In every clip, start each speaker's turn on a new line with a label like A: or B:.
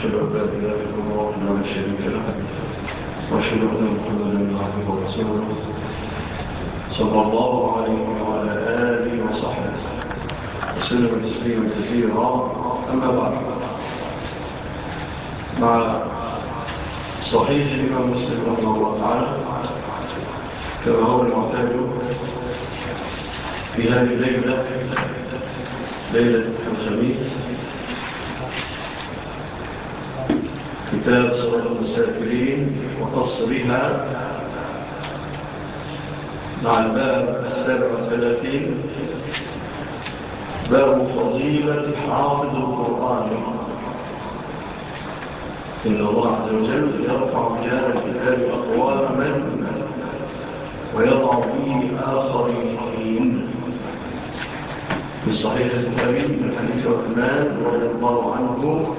A: أشهد أن لا إله إلا الله وحده لا شريك له وأشهد أن محمدا عبده ورسوله صلى الله عليه وعلى آله وصحبه وسلم تسليما كثيرا. أما بعد مع صحيح الإمام مسلم رحمه الله تعالى كما هو المعتاد في هذه الليلة ليلة الخميس. كتاب صلاة المسافرين وخص بها مع الباب السابع والثلاثين. باب فضيلة حافظ القرآن. إن الله عز وجل يرفع بهذا الكتاب أقوال من ويضع فيه آخرين. في الصحيح الكتابي من حديث عثمان رضي الله عنه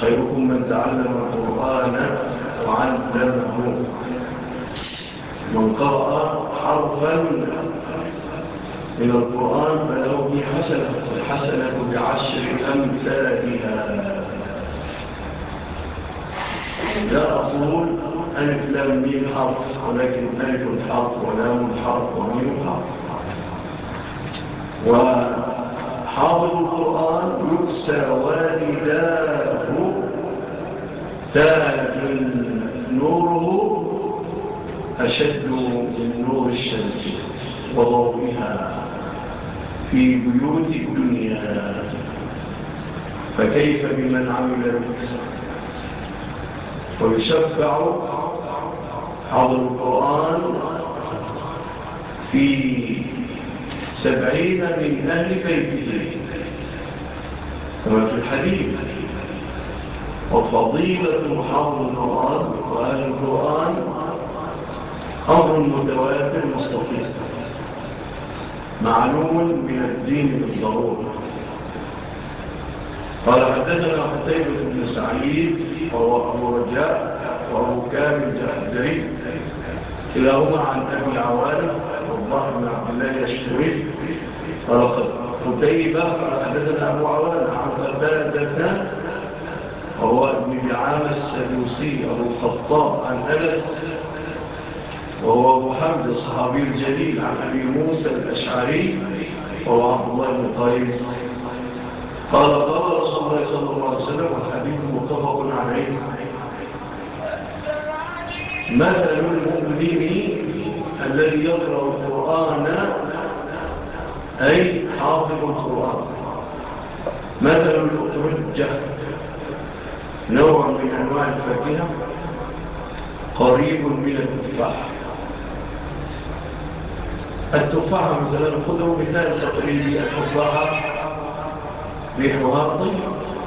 A: خيركم من تعلم القرآن وعلمه. من قرأ حرفا من القرآن فلو بحسنة الحسنة بعشر أمثالها. لا أقول ألف لام ميم حرف ولكن ألف حرف ولام حرف وميم حرف. و حافظ القرآن يكسى والداه تاج نوره أشد من نور الشمس. وضوئها في بيوت الدنيا. فكيف بمن عمل ويشفع حضر القرآن في سبعين من أهل بيته كما في الحديث وفضيلة حفظ القرآن وآل القرآن أمر متواتر مستقيم. معلوم من الدين بالضرورة. قال حدثنا حتيبة بن سعيد وهو أبو رجاء وأبو كامل جحدري كلاهما عن أبي عوالف الله بن عبد الله يشتري فلقد قتيبة حدثنا أبو عوان عن قتادة وهو ابن العام السدوسي أبو الخطاب عن أنس وهو أبو حمد الصحابي الجليل عن أبي موسى الأشعري وهو عبد الله بن قيس قال قال رسول الله صلى الله عليه وسلم والحديث متفق عليه مثل المؤمنين الذي يقرأ القرآن أي حافظ القرآن. مثل الأترجة نوع من أنواع الفاكهة قريب من التفاح. التفاح مثلا خذوا مثال تقريبي التفاح ريحها طيب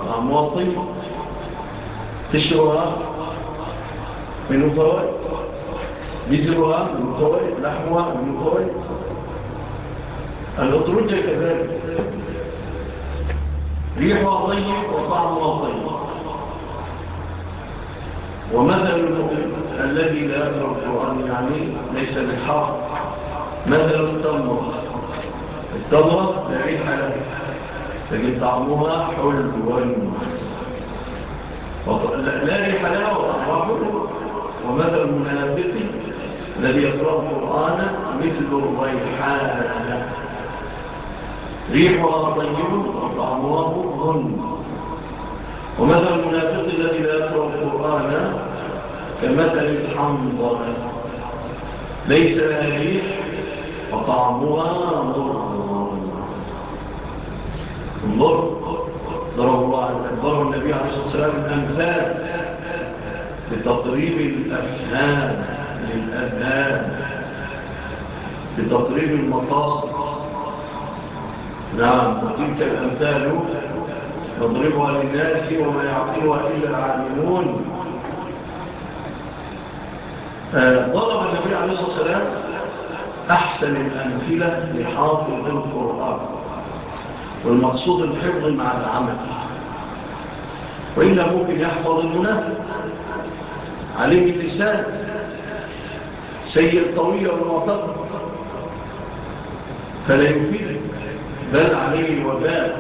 A: طعمها طيب تشعرها منه فوائد جزرها من قوي لحمها من قوي الأطرجة كذلك ريحها طيب وطعمها طيب ومثل الذي لا يقرأ القرآن عليه ليس بالحق مثل التمرة التمرة لا ريح لها تجد طعمها حلو لا ريح لها وطعمها ومثل المنافقين الذي يقرأ القرآن مثل الريحانة ريحها طيب وطعمها غن ومثل المنافق الذي لا يقرأ القرآن كمثل الحنظلة. ليس لها ريح وطعمها مر انظر ضرب الله ضرب النبي عليه الصلاة والسلام الأمثال لتطريب الأفهام. الأذهان بتطريب المقاصد نعم وتلك الأمثال نضربها للناس وما يعقلها إلا العالمون. آه، ضرب النبي عليه الصلاة والسلام أحسن الأمثلة لحافظ القرآن. والمقصود الحفظ مع العمل. وإلا ممكن يحفظ المنافق عليه اللسان سير طويل ومعتقد فلا يفيدك بل عليه الوباء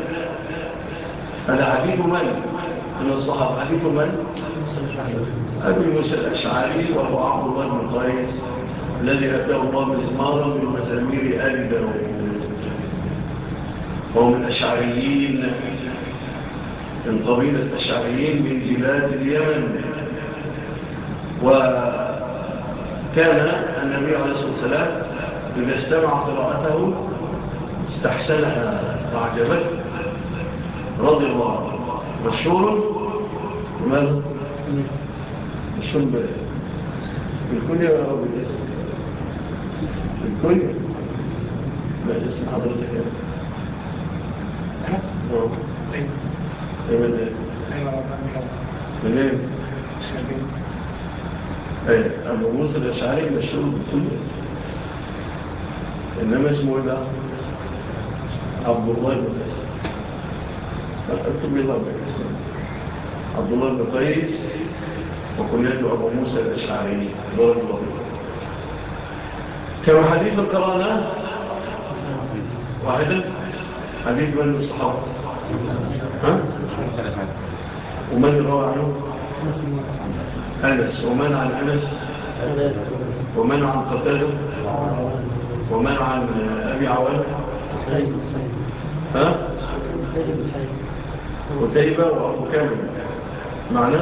A: العديد من؟ من الصحابة. حديث من؟ أبي موسى الأشعري وهو عبد الله بن قيس الذي أبدأ الله مزمارا من مزامير آل داود. وهو من أشعريين من قبيلة أشعريين من جبال اليمن. و كان النبي عليه الصلاة والسلام لما استمع قراءته استحسنها فعجبت رضي الله مشهور؟ بماذا؟ مشهور بالكل يا رب الاسم بالكل؟ بالاسم حضرتك إيه إيه إيه؟ إيه؟ إيه، أبو موسى الأشعري مشهور بالكل إنما اسمه إيه عبد الله بن قيس. اكتب لي الله عبد الله بن قيس وكنيته أبو موسى الأشعري. ضرب الله كما حديث القرآن واحدا حديث من الصحابة؟ ها؟ ومن روى عنه؟ أنس ومن عن أنس ومن عن قتادة ومن عن أبي عوان. ها؟ قتيبة وأبو كامل. معنى؟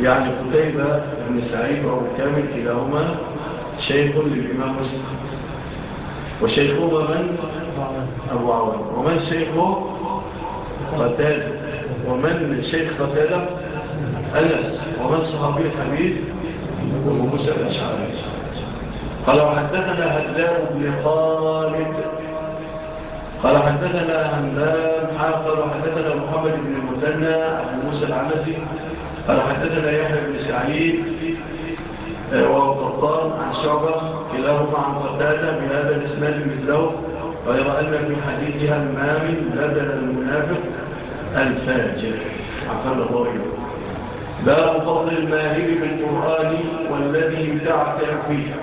A: يعني قتيبة بن سعيد وأبو كامل كلاهما شيخ للإمام مسلم. وشيخهما من؟ أبو عوان. ومن شيخه قتادة. ومن شيخ قتادة؟ أنس ومن صحابي الحبيب وموسى الأشعري قال وحدثنا هدام بن خالد. قال حدثنا همام حافظ وحدثنا محمد بن المثنى أبو موسى العنسي قال حدثنا يحيى بن سعيد آه، وقطان عن شعبة كلاهما عن قتادة بهذا الاسمان مثله ويرى أن من حديثها المامن بدل المنافق الفاجر. عفل الله يبقى باب فضل الماهر بالقرآن والذي يتعتع فيه.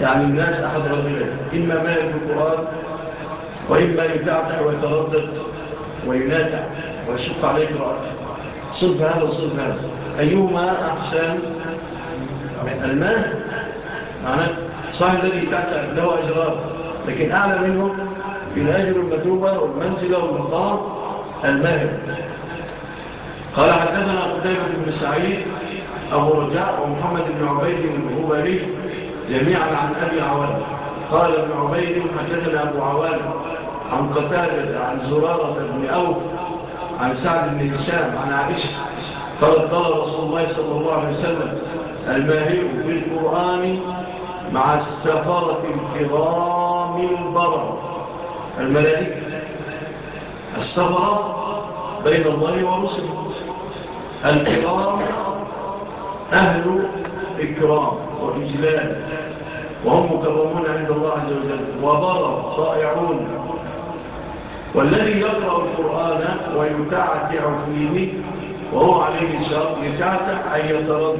A: يعني الناس أحد رجلين إما ماهر بالقرآن وإما يتعتع ويتردد ويناتع ويشق عليك رأسه. صف هذا وصف هذا. أيهما أحسن الماهر؟ معناه صاحب الذي يتعتع له أجرار لكن أعلى منه في الأجر المتوبة والمنزلة والمطار الماهر. قال حدثنا قتيبة بن سعيد أبو رجاء ومحمد بن عبيد الهبلي جميعا عن أبي عوال قال ابن عبيد حدثنا أبو عوال عن قتالة عن زرارة بن أوف عن سعد بن هشام عن عائشة قال قال رسول الله صلى الله عليه وسلم الماهر في القرآن مع السفرة الكرام البرر. الملائكة السفرة بين الله ورسله الكرام أهل إكرام وإجلال وهم مكرمون عند الله عز وجل وضرر صائعون. والذي يقرأ القرآن ويتعتع فيه وهو عليه الشاق يتعتع أن يترد.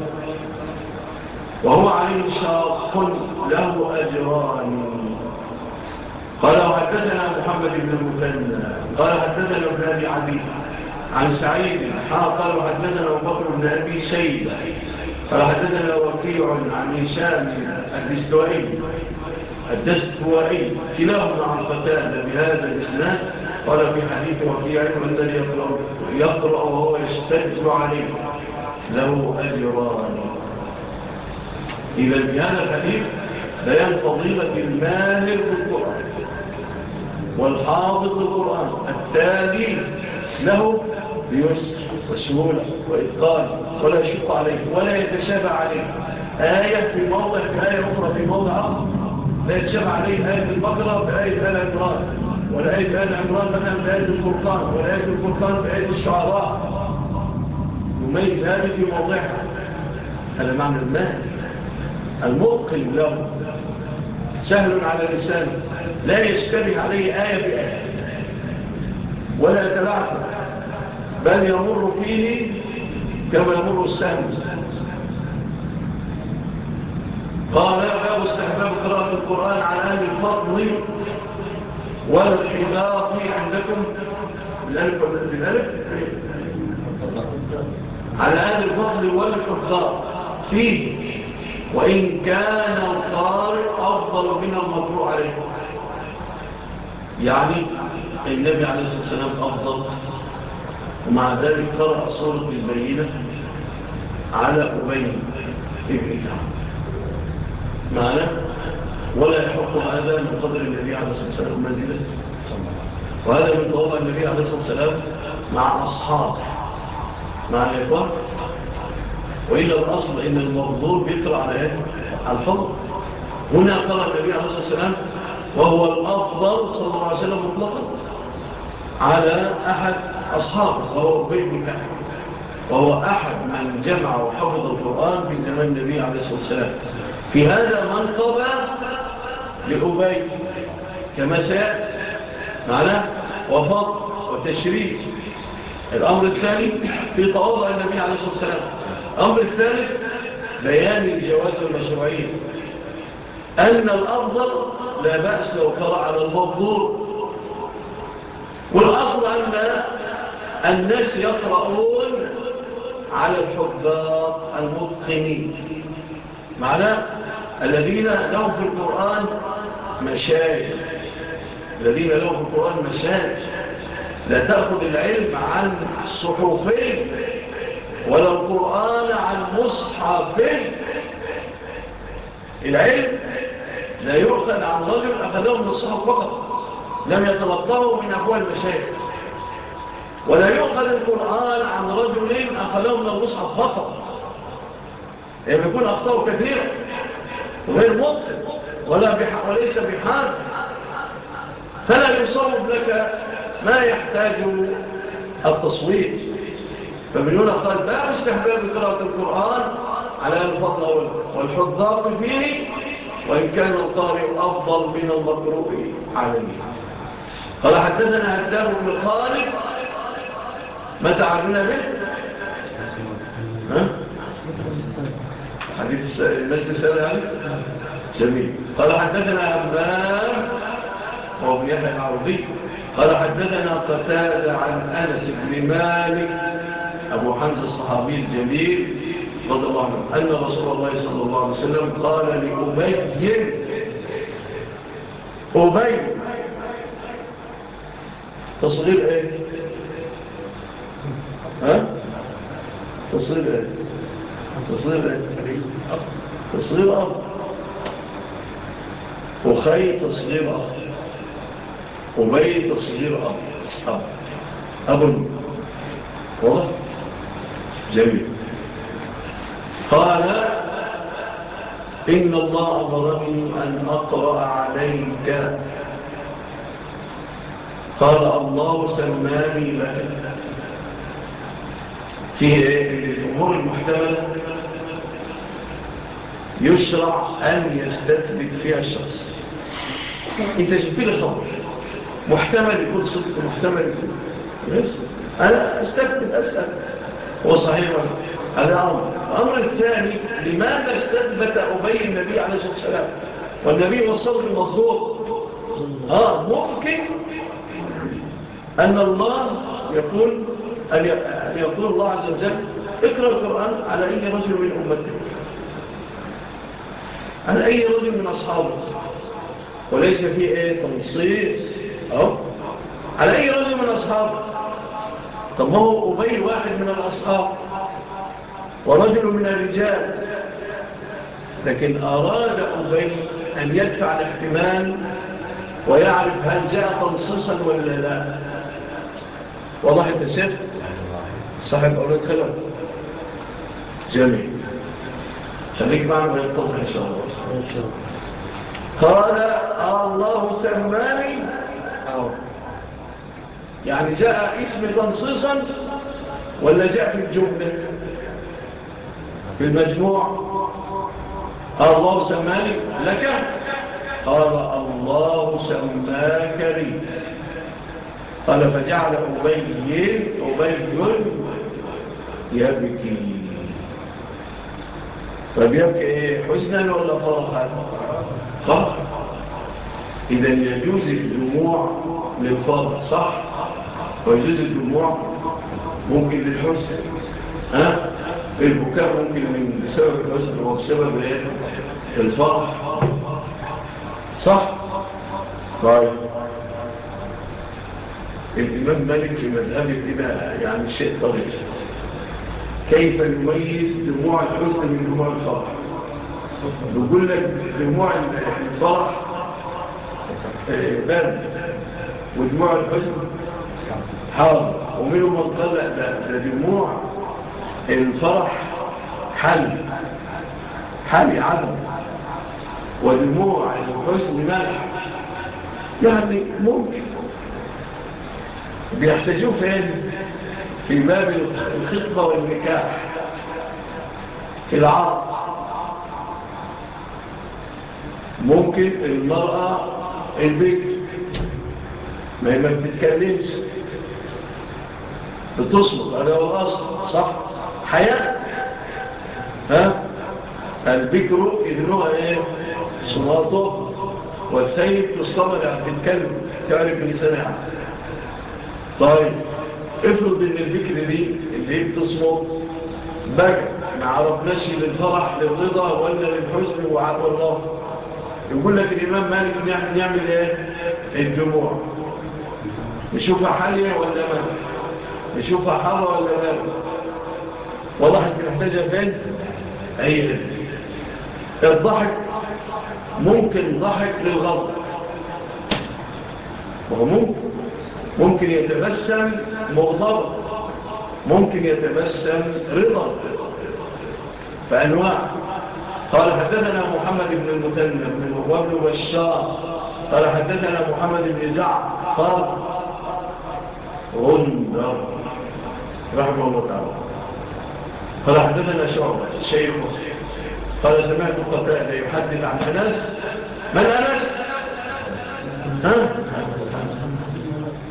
A: وهو عليه الشاق له أجران. قال وحدثنا محمد بن المثنى قال حدثنا ابن أبي عبيد عن سعيد قال وحدثنا أبو بكر بن أبي سيد قال حدثنا وكيع عن هشام الدستوائي الدستوائي كلاهما عن قتال بهذا الإسناد قال في حديث وكيع الذي يقرأ يقرأ وهو يشتد عليه. له أجران. إذا بهذا الحديث بيان فضيلة الماهر في القرآن والحافظ القرآن التالي له بيسر وسهولة وإتقال ولا يشق عليه ولا يتشابع عليه. آية في موضع بآية أخرى في موضع آخر. لا يتشابع عليه آية البقرة بآية آل عمران. ولا آية آل عمران مثلا بآية الفرقان ولا آية الفرقان بآية الشعراء. يميز هذه في موضعها. هذا معنى المال المؤقل له. سهل على لسانه. لا يشتبه عليه آية بآية. ولا يتلعثم بل يمر فيه كما يمر السهم قال باب استحباب قراءة القرآن على آل الفضل والحباط عندكم. لذلك لذلك على آل الفضل والحفظاء فيه. وإن كان القارئ أفضل من المطروع عليكم يعني النبي عليه الصلاة والسلام أفضل. ومع ذلك ترى صورة البينة على أبي ابن كعب. معنى ولا يحق هذا من قدر النبي عليه الصلاة والسلام منزلة. وهذا من قول النبي عليه الصلاة والسلام مع أصحاب مع الإخوان وإلا الأصل إن المرضور بيطلع على الفضل. هنا قال النبي عليه الصلاة والسلام وهو الأفضل صلى الله عليه وسلم مطلقا على أحد أصحابه وهو أبي بن كعب وهو أحد من جمع وحفظ القرآن في زمن النبي عليه الصلاة والسلام. في هذا منقبة لأبي كما سيأت معناه وفق وتشريف. الأمر الثاني في تواضع النبي عليه الصلاة والسلام. الأمر الثالث بيان الجواز والمشروعية أن الأفضل لا بأس لو كرع على المفضول والأصل أن الناس يقرؤون على الحباط المتقنين. معناه الذين لهم في القرآن مشايخ. الذين لهم في القرآن مشايخ. لا تأخذ العلم عن صحفين ولا القرآن عن مصحفين العلم لا يؤخذ عن رجل أخذه من الصحف فقط لم يتلطه من أبوال المشايخ. ولا يؤخذ القرآن عن رجل أخذه من المصحف فقط. يعني يكون أخطاء كثيرة غير مطلق ولا بح... وليس بحال. فلا يصوب لك ما يحتاج التصوير فمن هنا قال لا استحباب قراءة القرآن على الفضل والحضار فيه وإن كان الطارئ أفضل من المطروح عليه. قال حدثنا هدام بن خالد ما تعرفنا به؟ حديث المجد السلام يعني؟ جميل. قال حدثنا أبنام وابن يحيى العرضي قال حدثنا قتادة عن أنس بن مالك أبو حمزة الصحابي الجميل. رضي عنه أن رسول الله صلى الله عليه وسلم قال لأبي أبي تصغير إيه ها تصغير إيه تصغير إيه تصغير أب وخي تصغير أب أبي تصغير أب أب أب واضح جميل قال إن الله أمرني أن أقرأ عليك. قال الله سماني لك. في إيه؟ الأمور المحتملة. يشرع أن يستثبت فيها الشخص. أنت جبت خبر محتمل يكون صدق محتمل يكون غير صدق أنا أستثبت أسأل. وصحيح هذا أمر الأمر الثاني لماذا استثبت أبي النبي عليه الصلاة والسلام؟ والنبي والصبر المصدوق. آه ممكن أن الله يقول أن يقول الله عز وجل اقرأ القرآن على أي رجل من أمتك. على أي رجل من أصحابه وليس فيه إيه؟ تنصيص. على أي رجل من أصحابه طب هو أبي واحد من الأصحاب ورجل من الرجال لكن أراد أبي أن يدفع الاحتمال ويعرف هل جاء تنصصا ولا لا. وضح التسف صاحب أولاد خلال جميل. خليك معنا من الطبع إن شاء الله. قال آه، الله سماني. آه. يعني جاء اسم تنصيصا ولا جاء في الجملة؟ في المجموع؟ الله سماني لك. قال الله سماك لي. قال فجعل أبي أبي يبكي. طب يبكي إيه؟ حزنا ولا فرحا؟ فرح إذا يجوز الدموع للفرح صح؟ ويجوز الدموع ممكن للحسن ها البكاء ممكن من بسبب الحسن وبسبب الفرح صح طيب الإمام مالك في مذهب كده يعني شيء طبيعي كيف يميز دموع الحسن من دموع الفرح بيقول لك دموع الفرح برد ودموع الحزن هاو ومنهم من طلع ده دموع الفرح حل. حل عدم ودموع الحسن ملح. يعني ممكن. بيحتاجوه فين؟ في باب الخطبة والنكاح. في العرض. ممكن المرأة البيت ما بتتكلمش بتصمد على هو الأصل صح حياة ها البكر إذنها إيه صناطه والثيب تصطمر في الكلب تعرف لسانها طيب افرض ان البكر دي اللي هي بتصمت بكى ما عرفناش للفرح للرضا ولا للحزن وعلى الله. يقول لك الإمام مالك نعمل إيه؟ الدموع نشوفها حاليا ولا مالك يشوفها حارة ولا بارد والله انت محتاجة فين عيدا الضحك ممكن ضحك للغضب. وممكن ممكن يتبسم مغضب. ممكن يتبسم رضا. فأنواع. قال حدثنا محمد بن المتنى بن وابن بشار. قال حدثنا محمد بن جعفر. غندر. رحمه الله تعالى قال حدثنا شعبة الشيخ قال سمعت قتالة يحدث عن أنس من أنس؟ ها؟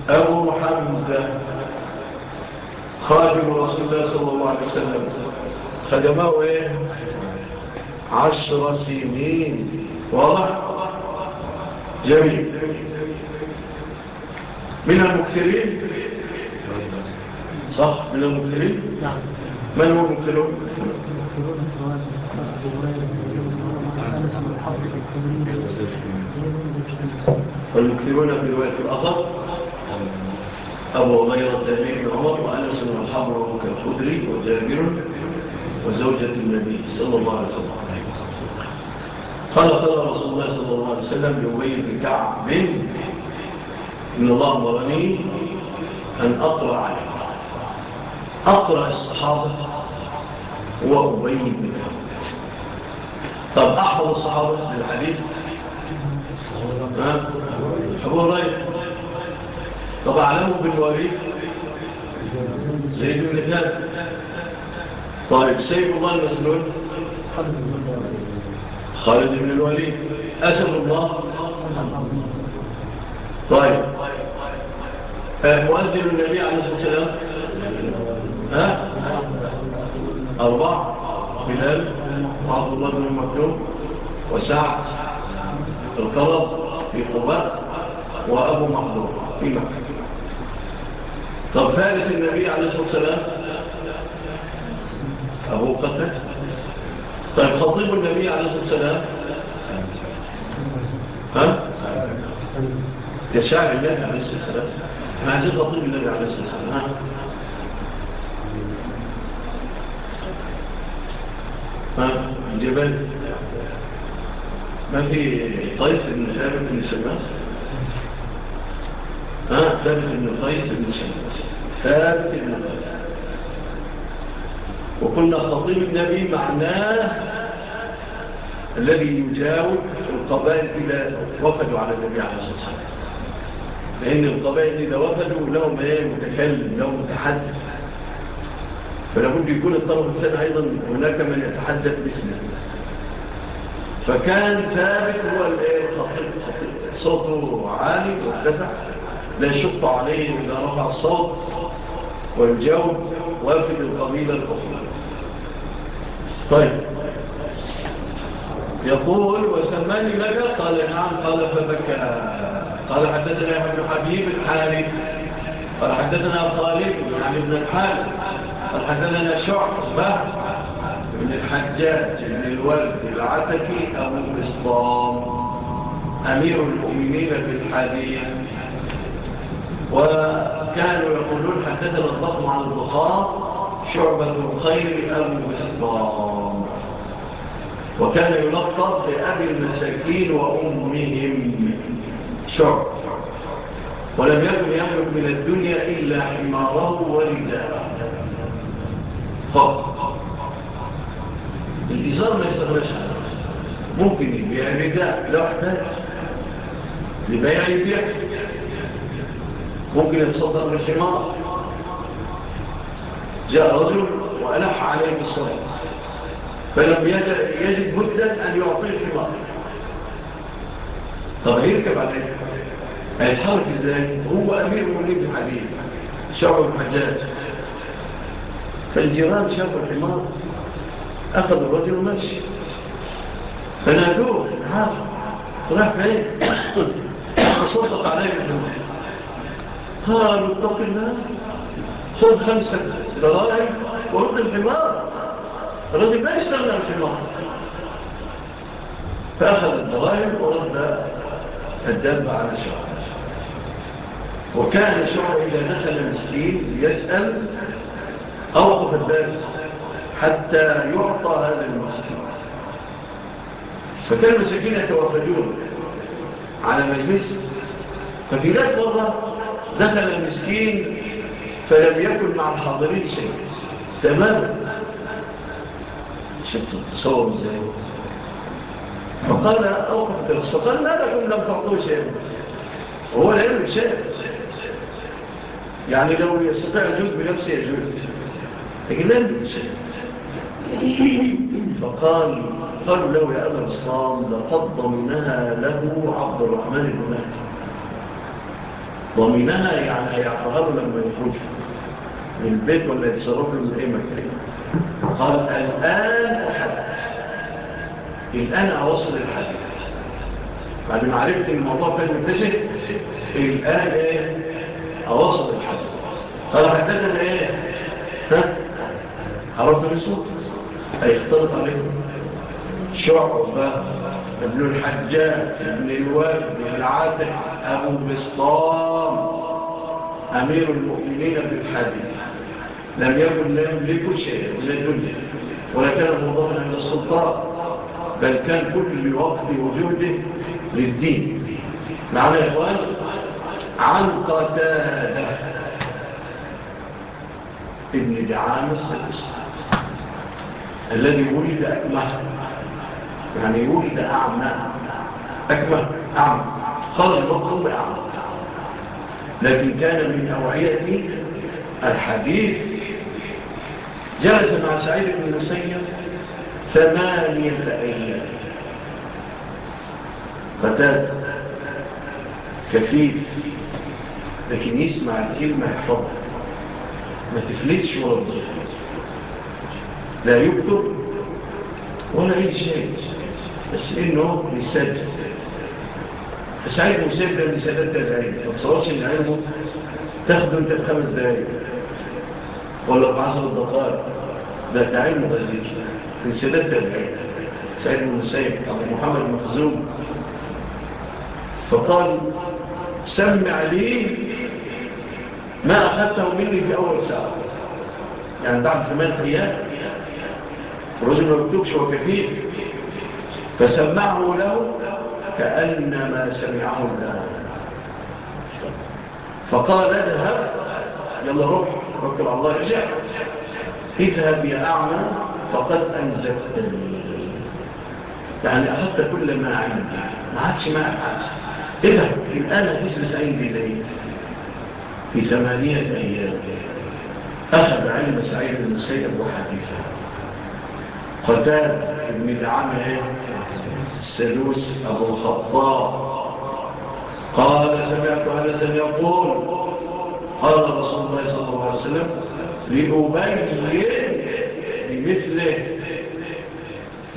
A: أبو حمزة خادم رسول الله صلى الله عليه وسلم خدمة إيه؟ عشر سنين واضح؟ جميل من المكثرين صح من المكثرين
B: نعم
A: من هو المكثرون والمكثرون في رواية الأخر أبو غير التأمين عمر وأنس والحبر كالخدري وجابر وزوجة النبي صلى الله عليه وسلم قال قال رسول الله صلى الله عليه وسلم يومين في كعب إن الله مرني أن أطرع عليه أقرأ الصحابة وأبي بن طب أحفظ الصحابة للحديث أبو هريرة. طب أعلمه بالوريد؟ زيد بن ثابت. طيب سيد الله المسلول؟ خالد بن الوليد. أسد الله. طيب. آه، مؤذن النبي عليه الصلاة والسلام؟ ها؟ أربعة. بلال وعبد الله بن مكيوم وسعد القرض في قباء وأبو محضور في مكة. طب فارس النبي عليه الصلاة والسلام؟ أبو قتل. طيب خطيب النبي عليه الصلاة والسلام؟ ها؟ يا شاعر الله عليه الصلاة والسلام. ما عزيز خطيب النبي عليه الصلاة والسلام. طيب، الجبال ما في قيس بن ثابت بن شماس؟ ها ثابت بن قيس بن شماس. ثابت بن قيس. وكنا خطيب النبي معناه الذي يجاوب القبائل إذا وفدوا على النبي عليه الصلاة والسلام. لأن القبائل إذا وفدوا لهم إيه؟ متكلم لهم متحدث. فلابد يكون الطرف الثاني أيضا هناك من يتحدث باسمه. فكان ثابت هو الخطيب. صوته عالي وفتح لا يشط عليه إذا رفع الصوت والجو وافد القبيلة الأخرى. طيب. يقول وسماني لك قال نعم قال فبكى قال حدثنا يا ابن حبيب الحارث قال حدثنا خالد عن يعني ابن الحارث حدثنا شعبة من الحجاج من الولد العتكي أبو الإسلام أمير المؤمنين في الحديث. وكانوا يقولون حدثنا الضخم عن البخار شعبة الخير أبو الإسلام وكان يلقب بأبي المساكين وأمهم. شعب. ولم يكن يخرج من الدنيا إلا حماره ورداءه. فقط الإزار ما يستغلش ممكن يبيع البيع لو احتاج لبيع البيع ممكن يتصدر بالحمار جاء رجل وألح عليه بالصلاة فلم يجد بدا أن يعطيه الحمار طب يركب عليه هيتحرك إزاي هو أمير مليم حبيب شعب الحجاج فالجيران شافوا الحمار أخذوا الرجل ومشي فنادوه النهار راح فيه فصدق عليه الحمار قالوا اتق الله. خذ خمسة دراهم ورد الحمار. الرجل ما يستغنى الحمار. فأخذ الدراهم ورد الدم على شعره. وكان شعره إذا دخل مسكين يسأل أوقف الدرس حتى يعطى هذا المسكين فكان المسكين يتوافدون على مجلس. ففي ذات مرة دخل المسكين فلم يكن مع الحاضرين شيء. تماما شفت التصور إزاي؟ فقال أوقف الدرس فقال ما لكم لم تعطوا شيء. وهو لا يملك شيء. يعني لو يستطيع الجزء بنفسه يجوز فإلال فقال قالوا له يا أبا الإسلام لقد ضمنها له عبد الرحمن بن ضمنها يعني هيعطيها لما يخرج من البيت ولا يتصرف من أي مكان. قال الآن أحدث الآن أوصل الحديث بعد ما عرفت الموضوع كان متجه الآن إيه أوصل الحديث قال حدثنا إيه؟ ها؟ عرب رسول هيختلط عليهم شعبة ابن الحجاج ابن الواد ابن العادل أبو بسطام أمير المؤمنين في الحديث لم يكن لا يملك شيء من الدنيا ولا كان موظفا من السلطان بل كان كل وقت وجوده للدين. معنا يا إخوان عن قتادة ابن دعام السلسل الذي ولد أكبر يعني ولد أعمى. أكبر أعمى. صار المطلوب أعمى لكن كان من أوعية الحديث. جلس مع سعيد بن المسيب ثمانية أيام. فتاة. كفيف لكن يسمع الكلمة يحفظها. ما تفلتش ولا تضيع لا يكتب. ولا أي شيء بس إنه يسجل فسعيد مسيب ده لسادات تدعين فتصورش إن علمه تاخده انت بخمس دقائق ولا بعشر دقائق ده تعين مغزير لسادات تدعين سعيد المسيب أبو محمد مخزوم فقال سمع لي ما أخذته مني في أول ساعة. يعني بعد ثمان قيام رجل الكبش وكثير فسمعه له كأنما سمعه الله فقال اذهب يلا روح ركب على الله رجع اذهب يا أعمى فقد أنزفتني يعني أخذت كل ما عندي. ما عادش ما عادش اذهب الآن أجلس عندي ليه؟ في ثمانية أيام. أخذ علم سعيد بن سيد أبو وحديثه فتاة ابن العامل السلوس أبو الخطاب قال سمعت أنسا يقول قال رسول الله صلى الله عليه وسلم لأبين بمثله.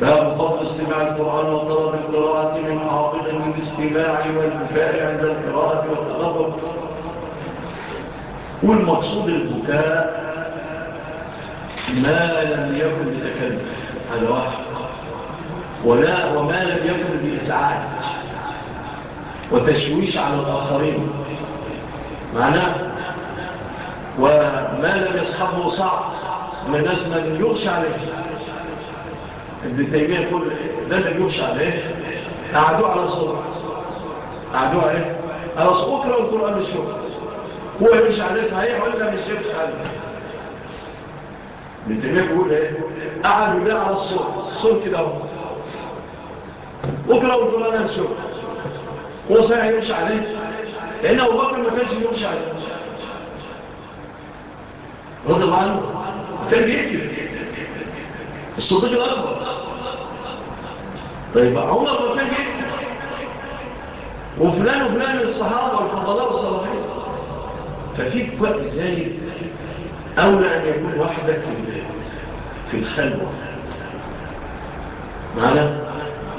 A: باب فضل استماع القرآن وطلب القراءة من عاقل من الاستماع والبكاء عند القراءة والتغضب والمقصود البكاء ما لم يكن يتكلم. الواحد ولا وما لم يكن بإسعاد وتشويش على الآخرين. معناه وما لم يصحبه صعب. من الناس ما لم يغش عليه. ابن تيمية يقول ده اللي يغش عليه. أعدوا على صورة. أعدوا عليه. على صورة أكره القرآن الشوق هو يمشي عليه صحيح ولا مش يمشي عليه؟ ابن تيمية بيقول إيه؟ قعدوا بيه على الصور الصور كده أهو. واقرأوا فلانا السور هو صحيح يمشي عليه لأن أبو بكر ما كانش يمشي عليه رضي الله عنه. كان بيكتب الصديق الأكبر. طيب عمر ما كان بيكتب وفلان وفلان الصحابة والفضلاء والصلاحين ففي كل ذلك أولى أن يكون وحدك في البيت في الخلوة معنا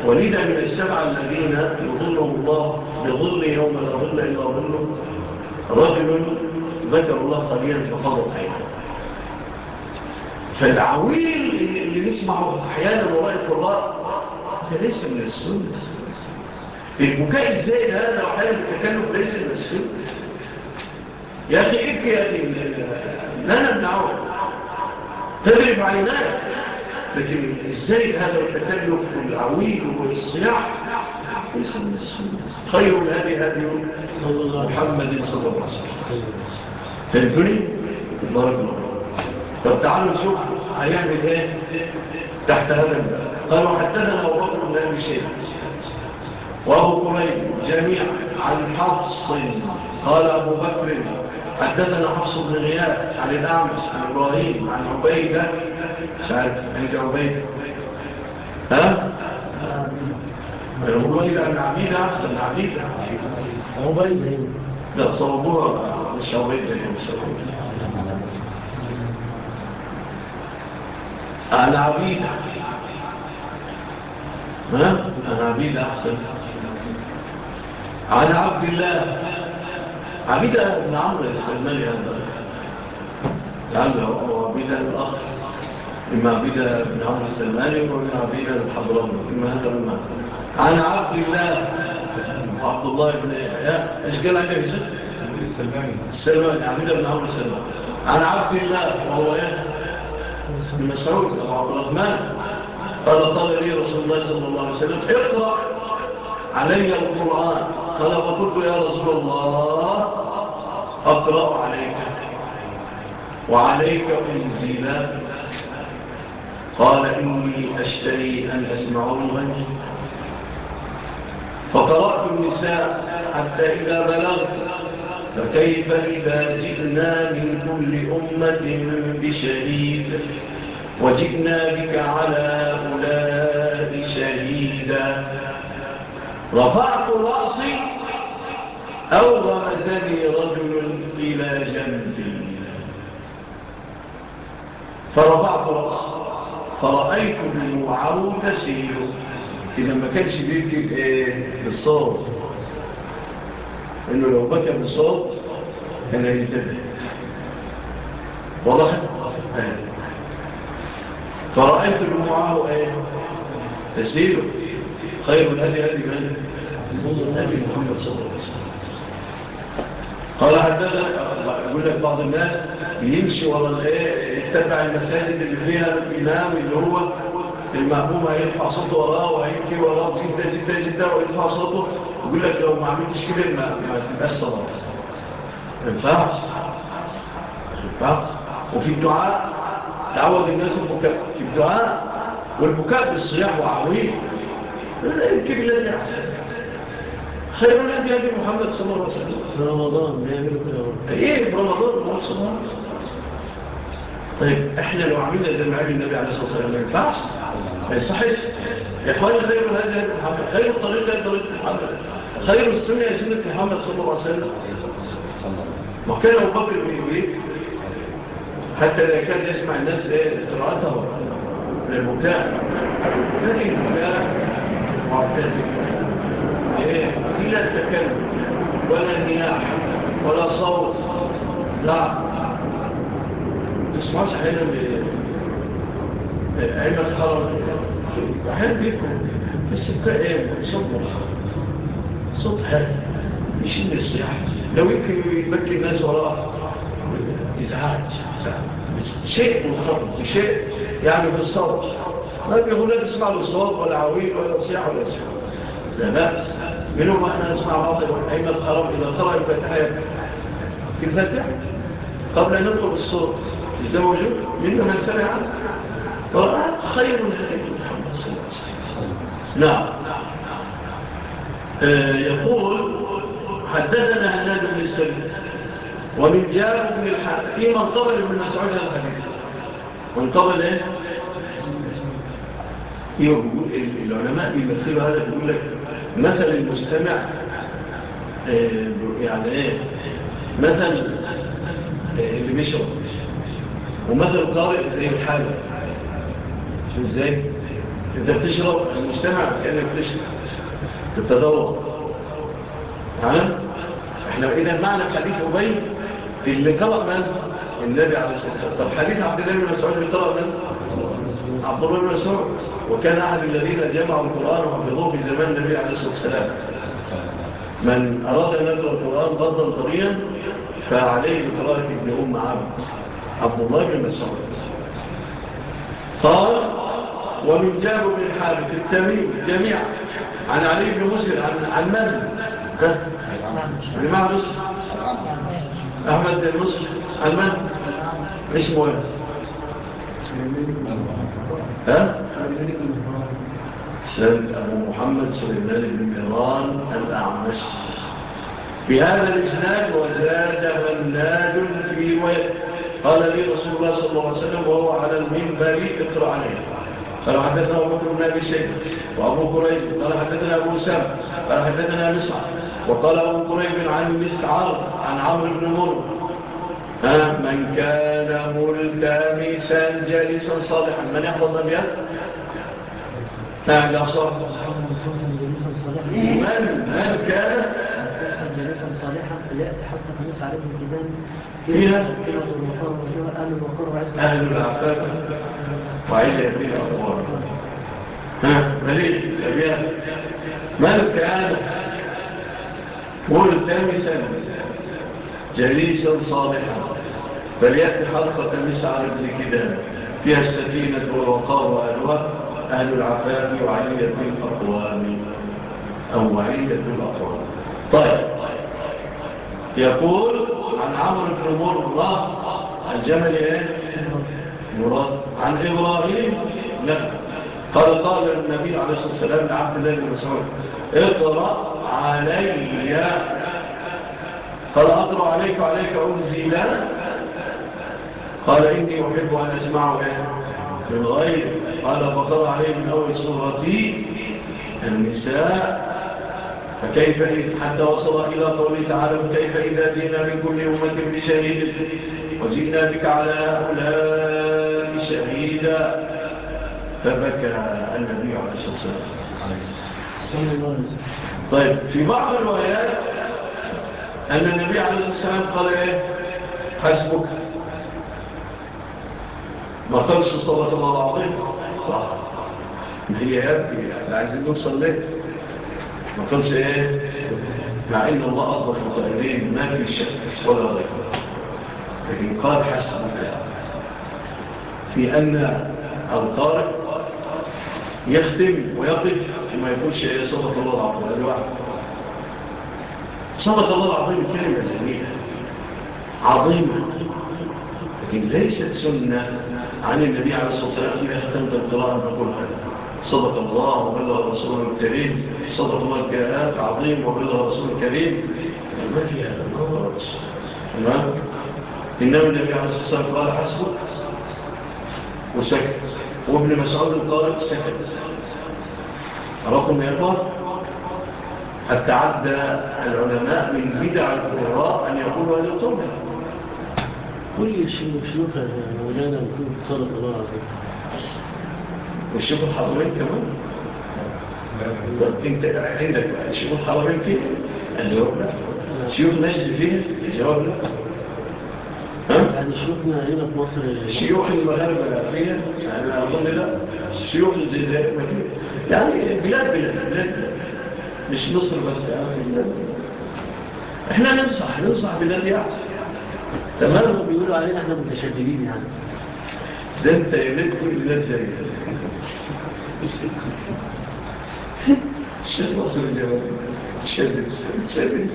A: ولينا من السبعة الذين يظلهم الله بظل يوم لا ظل إلا ظل رجل ذكر الله قليلا فقضت عينه فالعويل اللي نسمعه أحيانا وراء القراء هذا ليس من السنة البكاء إزاي هذا وحال التكلف ليس من السنة يا أخي إبكي يا أخي لا نمنعه تدرب بعينك لكن إزاي هذا التكلف والعويل العويل والصياح؟ خير هذه هذه محمد صلى الله عليه وسلم. فهمتني بارك الله طب تعالوا نشوف هيعمل إيه تحت هذا الباب. قالوا حتى أبو بكر بن أبي وأبو قريب جميعا عن حفص. قال أبو بكر حدثنا حفص بن غياب عن الأعمس عن إبراهيم عن عبيدة. مش عارف عندي عبيدة؟ ها؟ عبيدة عن عبيدة؟ أحسن عبيدة.
B: عبيدة؟
A: لا صوبوها مش عبيدة مش عبيدة عن عبيدة. ها؟ عن عبيدة أحسن. عن عبد الله. حميدة ابن عمرو السلماني هذا لعله هو عبيدة الأخ إما عبيدة بن عمر السلماني وإما عبيدة الحضران إما هذا وإما عن عبد الله عبد الله بن إحياء قال عن يا
B: السلماني
A: السلماني عبيدة بن عمر السلماني عن عبد الله وهو إيه؟ ابن مسعود أو عبد الرحمن۔ قال قال لي رسول الله صلى الله عليه وسلم اقرأ علي القرآن. قال فقلت يا رسول الله أقرأ عليك وعليك أنزيلا قال إني أشتري أن أسمع المغني فقرأت النساء حتى إذا بلغت فكيف إذا جئنا من كل أمة بشهيد؟ وجئنا بك على أولاد شهيدا. رفعت رأسي أو غمزني رجل إلى جنبي فرفعت رأسي. فرأيت المعون تسير إذا ما كانش بيكتب إيه؟ بالصوت. إنه لو بكى بالصوت كان هيتبه وضح فرأيت المعاو إيه؟ تسير خير من هذه هذه من نبي محمد صلى الله عليه وسلم. قال حدثنا يقول لك بعض الناس بيمشي ورا الآية يتبع المساجد اللي فيها الإمام اللي هو المهموم هيرفع صوته وراه وهيبكي وراه جدا جدا جدا ويرفع صوته. يقول لك لو ما عملتش كده ما تبقاش صلاة. ما ينفعش. ما ينفعش. وفي الدعاء تعود الناس البكاء في الدعاء والبكاء بالصياح وعويل يمكن لن يحصل. خیر نے دیا کہ محمد صلی اللہ علیہ وسلم
B: رمضان
A: بالكم إيه برمضان محمد صلى الله عليه وسلم۔ طيب إحنا لو عملنا زي ما قال النبي عليه الصلاه والسلام ما ينفعش ما يصحش يا اخوان خير هذا محمد خير الطريق الطريقة طريقه محمد خير السنة سنه محمد صلى الله عليه وسلم۔ ما كان ابو بكر بيقول حتى لا كان يسمع الناس إيه اختراعاتها للبكاء لكن البكاء معتاد لا التكلم. ولا النياح ولا صوت. لا. تسمعش حين عمة حرم وحين بيكم في السبكة إيه؟ صوت صوت حاجة. يشين السياح لو يمكن يمكن الناس وراء إزعاج شيء مخطط شيء يعني بالصوت. ما بيقول لا تسمع له صوت ولا عويل ولا صياح ولا سياح لا بأس منهم أنا أسمع بعض الأئمة الأرب إذا قرأ الفتحة كفتح قبل أن يطلب الصوت إذا موجود؟ منهم من سمع؟ قرأ خير من هدي محمد صلى الله عليه وسلم. نعم. آه، يقول حدثنا هناد بن السبيل ومن جارب من الحق في من قبل ابن مسعود الحديث من قبل إيه؟ يقول العلماء يمثلوا هذا يقول لك مثل المستمع آه، يعني إيه مثل آه، اللي بيشرب ومثل القارئ زي الحال. إزاي؟ أنت بتشرب المستمع كأنك بتشرب. بتتدور تمام إحنا إذا معنى حديث أبي في اللي قرأ من؟ النبي عليه الصلاة والسلام. طب حديث عبد الله بن مسعود اللي قرأ من؟ عبد الله بن مسعود. وكان أحد الذين جمعوا القرآن وحفظوه في زمان النبي عليه الصلاة والسلام من أراد أن يقرأ القرآن ضدا طريا فعليه بقراءة ابن أم عبد عبد الله بن مسعود قال ومن جاب بن حارث التميم جميع عن علي بن مسر عن من؟ جماعة مصر أحمد بن مصر عن من؟ اسمه إيه؟ ها؟ سيد أبو محمد سليمان بن ميران الأعمش. بهذا الإسناد وزاد فناد في وقت قال لي رسول الله صلى الله عليه وسلم وهو على المنبر اقرأ عليه. قال حدثنا أبو بكر بن أبي شيخ وأبو قريب. قال حدثنا أبو سام قال حدثنا مصعب. وقال أبو قريب عن مصعب عن عمرو بن مر من كان ملتمسا جالسا صالحا من يحفظ أبيات فعلا صالحا من من كان؟
B: جالسا صالحا فليأتي حتى قميص عليه الجبال
A: فيها
B: كلمة الوفار وفيها أهل الوفار وعز
A: أهل العفاف وعز يبني الأخبار مليء الأبيات من كان ملتمسا جليسا صالحا فليأتي حلقة مسعى الكتاب فيها السكينة والوقار وألوة أهل العفاف وعلية الأقوام أو وعية الأقوام. طيب يقول عن عمر بن مرة الجمل إيه؟ مراد عن إبراهيم نفسه نعم. قال قال النبي عليه الصلاة والسلام لعبد الله بن مسعود. اقرأ علي قال أقرأ عليك عليك أنزي قال إني أحب أن أسمعه في الغير قال فقرأ عليه من أول صورتي النساء. فكيف حتى وصل إلى قوله تعالى كيف إذا جئنا من كل أمة بشهيد وجئنا بك على هؤلاء شهيدا. فبكى النبي عليه الصلاة والسلام. طيب في بعض الروايات أن النبي عليه السلام قال إيه؟ حسبك. ما قالش صلاة الله العظيم صح. ما هي يا ابني عايزين نوصل لك. ما قالش إيه؟ مع إن الله أصبح مطالبين ما في شك ولا غير. لكن قال حسبك. في أن القارئ يختم ويقف وما يقولش إيه؟ صلاة الله العظيم صدق الله العظيم كلمة جميلة عظيمة لكن ليست سنة عن النبي عليه الصلاة والسلام إذا أختمت القراءة بقول هذا صدق الله وبلغ رسوله الكريم صدق الله الكلام عظيم وبلغ رسوله الكريم ما في هذا تمام إنما النبي عليه الصلاة والسلام قال حسبه وسكت وابن مسعود قال سكت أراكم يا أتعدى العلماء من بدع القراء أن يقولوا هذا طبعا
B: كل شيء مشروفة مولانا وكل صلاة الله عزيزي
A: والشيخ الحضرين كمان؟ انت عندك الشيخ الحضرين فيه؟ الجواب لا. شيوخ نجد فيه؟ الجواب لا.
B: يعني شوفنا هنا في مصر
A: شيوخ المغرب فيها؟ يعني أظن لا. شيوخ الجزائر يعني بلاد بلاد بلاد. مش مصر بس يا أخي إحنا ننصح ننصح بالذي يعصي.
B: تمام بيقولوا علينا إحنا متشددين يعني
A: ده انت يا بنت كل ده إزاي؟ الشيخ ناصر الجواب. تشدد تشدد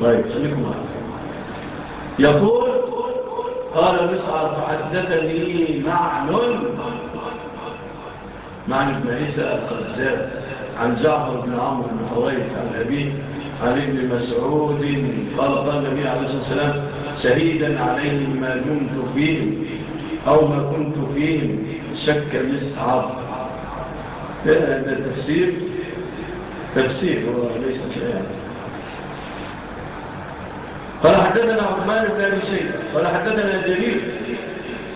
A: طيب خليكم يقول قال مسعر فحدثني معن معنى ابن عيسى القزاب عن جعفر بن عمر بن حويت عن أبيه عن ابن مسعود قال قال النبي عليه الصلاة والسلام شهيدا عليهم ما دمت فيهم أو ما كنت فيهم شك مستعب هذا آه، تفسير تفسير وليس شيئا قال عبد عثمان بن أبي شيء قال حدثنا جرير.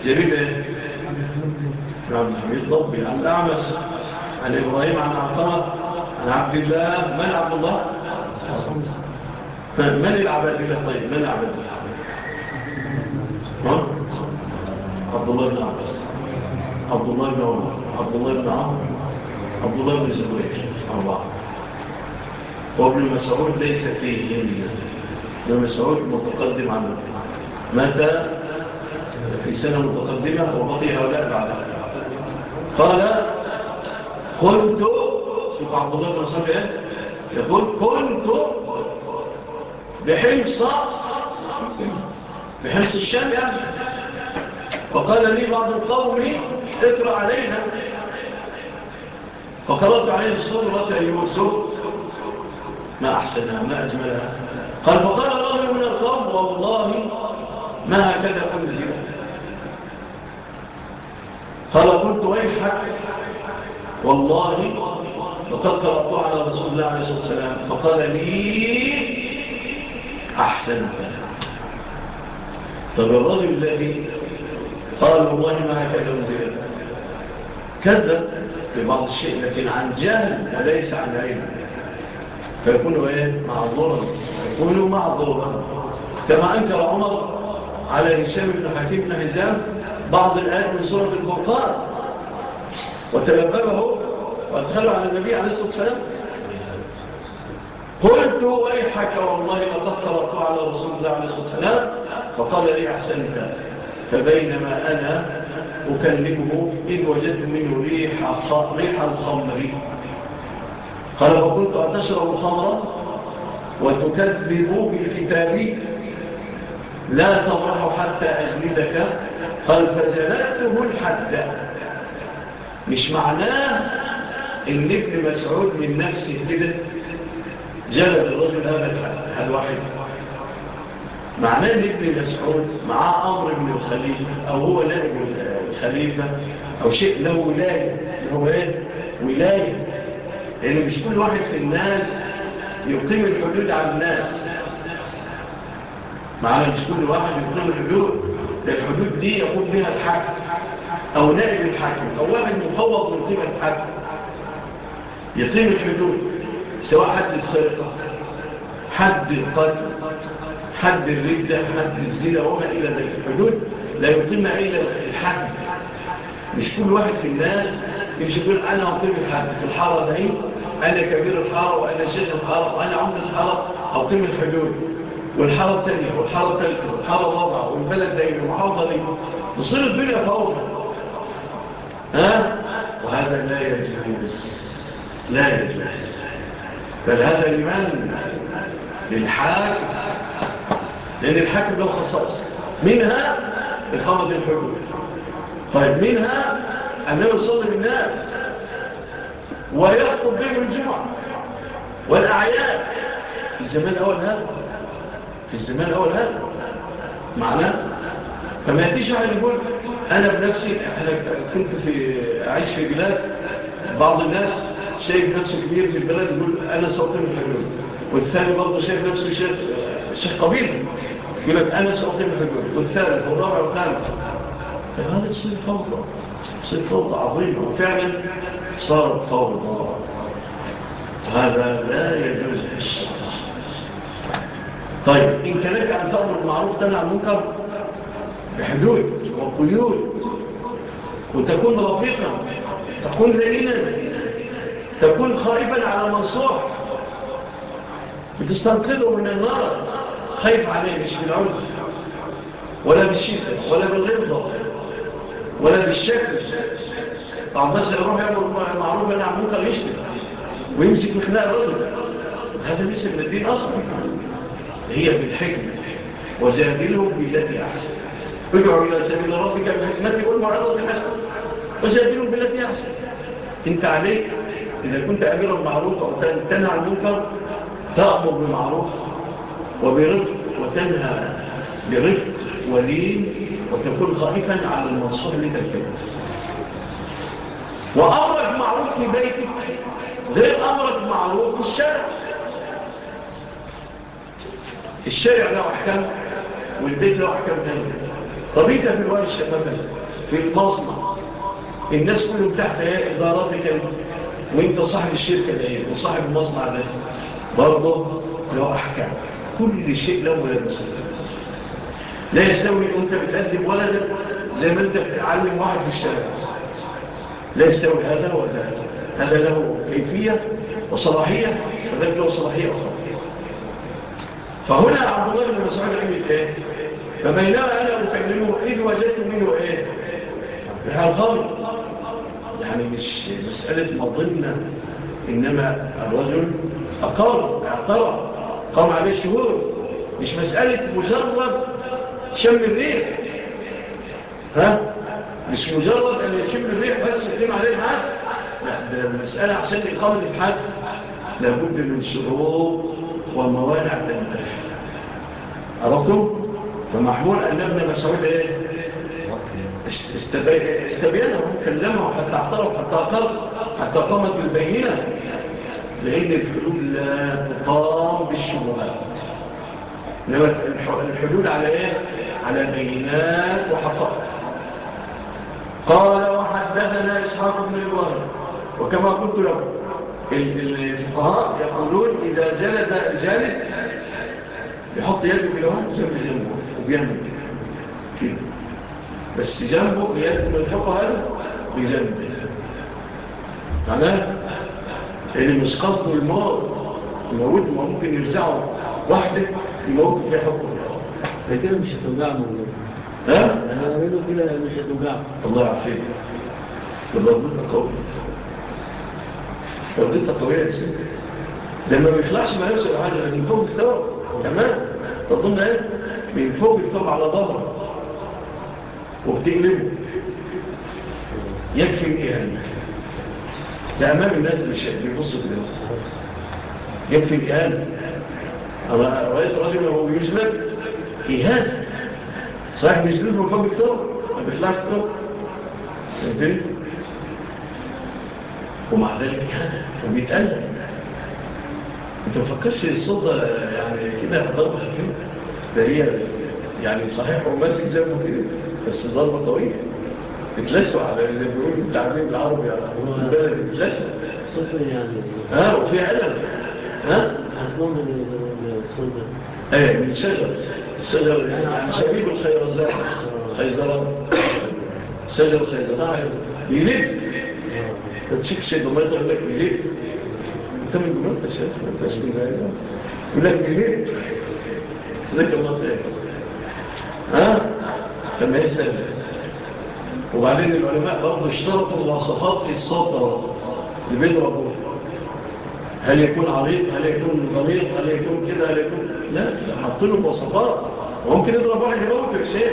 A: إيه بن حميد ضبي عن الأعمس عن إبراهيم عن عطمة عن عبد الله. من عبد الله؟ من العباد الله طيب من العباد الله طيب، عبد الله بن عباس. عبد الله بن عمر. عبد الله بن عمر. عبد الله بن زبير. أربعة وابن مسعود ليس فيه ابن مسعود متقدم عنه. متى؟ في سنة متقدمة وبقي هؤلاء بعدها قال كنت شوف عبد الله بن سبع يقول كنت بحمص بحمص الشام يعني. فقال لي بعض القوم اقرأ علينا فقرأت عليه الصورة يوسف ما أحسنها ما أجملها قال فقال الله من القوم والله ما هكذا أنزلها قال قلت ويحك والله فقد قرأت على رسول الله عليه الصلاة والسلام فقال لي أحسنت طب الرجل الذي قال والله ما هكذا انزل كذب في بعض الشيء لكن عن جهل وليس عن علم. فيكون إيه؟ معذورا. يكون معذورا. كما أنكر عمر على هشام بن حكيم بن هزام بعض الآيات من سورة القرطان وتلببه وادخله على النبي عليه الصلاة والسلام. قلت ويحك والله لقد طلبت على رسول الله عليه الصلاة والسلام. فقال لي أحسنت. فبينما أنا أكلمه إذ وجدت منه ريح, ريح الخمر. قال وكنت أتشرب الخمر؟ وتكذب بالكتابي لا تمرح حتى أجلدك. قال فزلته الحد. مش معناه إن ابن مسعود من نفسه كده جلب الرجل هذا الواحد معناه إن ابن مسعود معاه أمر من الخليفة أو هو نائب الخليفة أو شيء له ولاية هو إيه؟ ولاية. لأن مش كل واحد في الناس يقيم الحدود على الناس. معناه مش كل واحد يقيم الحدود. الحدود دي يقوم بها الحاكم أو نائب الحاكم أو واحد يفوض من قيمة الحاكم. يقيم الحدود سواء حد السرقة حد القتل حد الردة حد الزنا وما إلى ذلك. الحدود لا يقيم إلا الحاكم. مش كل واحد في الناس مش يقول أنا أقيم الحاكم. في الحارة دي أنا كبير الحارة وأنا شيخ الحارة وأنا عمد الحارة أقيم الحدود. والحارة الثانية والحارة الثالثة والحارة الرابعة والبلد دائما والمحافظة دي تصير الدنيا فوضى ها؟ وهذا لا يجوز لا يجوز. بل هذا لمن للحاكم لأن الحاكم له خصائص. منها إقامة الحدود طيب منها أنه يصلي الناس ويخطب بهم الجمعة والأعياد. الزمان أول هذا. في الزمان الأول هذا. معناه؟ فما يأتيش واحد يقول أنا بنفسي أنا كنت في أعيش في بلاد بعض الناس شايف نفسه كبير في البلد يقول أنا سأقيم الحجون والثاني برضه شايف نفسه شيخ, شيخ قبيل. يقول لك أنا سأقيم الحجون والثالث والرابع والخامس فهذا تصير فوضى. تصير فوضى عظيمة. وفعلا صارت فوضى. هذا لا يجوز الشرع طيب. امتلاك عن تأمر المعروف تنع المنكر بحدود وقيود وتكون رفيقا تكون لئينا تكون خائفا على منصوح بتستنقذه من النار. خايف عليه مش بالعنف ولا بالشفة ولا بالغلظة ولا بالشكل طبعا بس يروح يعمل معروف ان عمونك يشتغل ويمسك مخناق الرجل. هذا ليس من الدين أصلا. هي بالحكمة. وجادلهم بالتي أحسن. ادعوا إلى سبيل ربك بالحكمة معرضة الحسنة. وجادلهم بالتي أحسن. انت عليك. إذا كنت أمير المعروف وتنهى تنهى المنكر تأمر بمعروف وبرفق وتنهى برفق ولين وتكون خائفا على المنصور لك الكبير وأمرك معروف في بيتك غير أمرك معروف في الشرق الشارع له أحكام والبيت له أحكام تانية طبيعة في الورشة مثلا في المصنع الناس كلهم تحت إداراتك وأنت صاحب الشركة ده إيه؟ وصاحب المصنع ده. برضه له أحكام كل شيء له ملابسة لا يستوي أنت بتقدم ولدك زي ما أنت بتعلم واحد في الشارع. لا يستوي هذا ولا هذا. هذا له كيفية وصلاحية فذلك له صلاحية أخرى. فهنا عبد الله بن مسعود عمل إيه فبينما أنا مكلمه إذ وجدت منه إيه؟ الخمر يعني مش مسألة مضمنة إنما الرجل أقر اعترف قام عليه شهور مش مسألة مجرد شم الريح. ها؟ مش مجرد أن يشم الريح بس يقيم عليه الحد. لا ده المسألة عشان يقام الحد. لابد من شروط وموانع تنتهي أردتم؟ فمحمول أن ابن مسعود إيه؟ استبينه كلمه حتى اعترف حتى اعترف حتى قامت البينة لأن الحلول لا تقام بالشبهات إنما الحلول على إيه؟ على بينات وحقائق قال وحدثنا إسحاق بن الوالد وكما قلت لكم الفقهاء يقولون إذا جلد الجالد يحط يده كده جنب جنبه وبيعمل كده. بس جنبه يده الفقه هذا بجنبه معناه اللي مش قصده الموت الموت ما ممكن يرجعه وحده الموت في حكمه.
B: كده مش هتوجع هتوجعنا
A: ها؟
B: أنا كده مش هتوجع
A: الله يعافيك. بالضبط قوي توليتها طبيعي لما بيخلعش ما يوصل حاجة من فوق الثوب تمام تظن إيه من فوق الثوب على ظهره وبتقلبه يكفي إيه يعني لأمام الناس مش بيبصوا في الوقت يكفي الإهانة أنا رأيت رجل وهو بيجلد إهانة صحيح بيجلد من فوق الثوب ما بيخلعش الثوب ومع ذلك فبيتقلق انت مفكرش الصدى يعني كده ضربة خفيفة ده هي يعني صحيح رماسك زي ما كده؟ بس ضربة طويلة. اتلسوا على زي ما بيقولوا التعليم العربي يعني. على البلد اتلسوا.
B: صفر يعني.
A: ها وفي علم. ها؟
B: أظن من الصدى
A: إيه من شجر. شجر يعني شبيب الخيرزات خيزران. شجر خيزرات يلف. تتشكشك وما يطلع لك ليه كم يقولون شايف ما تشكي لها يقول لك ليه سيدك الله خير ها لما يسأل وبعدين العلماء برضو اشترطوا الوصفات في الصدر لبين ربوه هل يكون عريض هل يكون غليظ هل يكون كده هل يكون لا حط له وصفات وممكن يضرب واحد يضرب في شيء